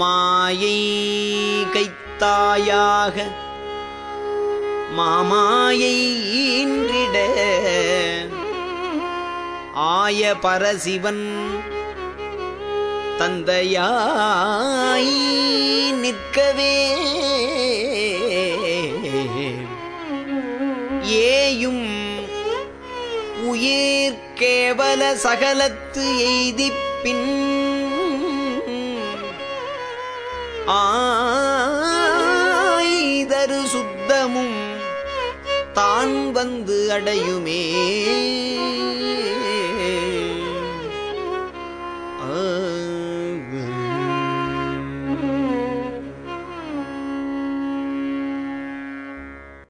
மாயை கைத்தாயாக மாமாயை ஈன்றிட ஆய பரசிவன் தந்தையாய் நிற்கவே. ஏயும் உயிர் கேவல சகலத்து எய்திப்பின் ஆய்தரு சுத்தமும் தான் வந்து அடையுமே.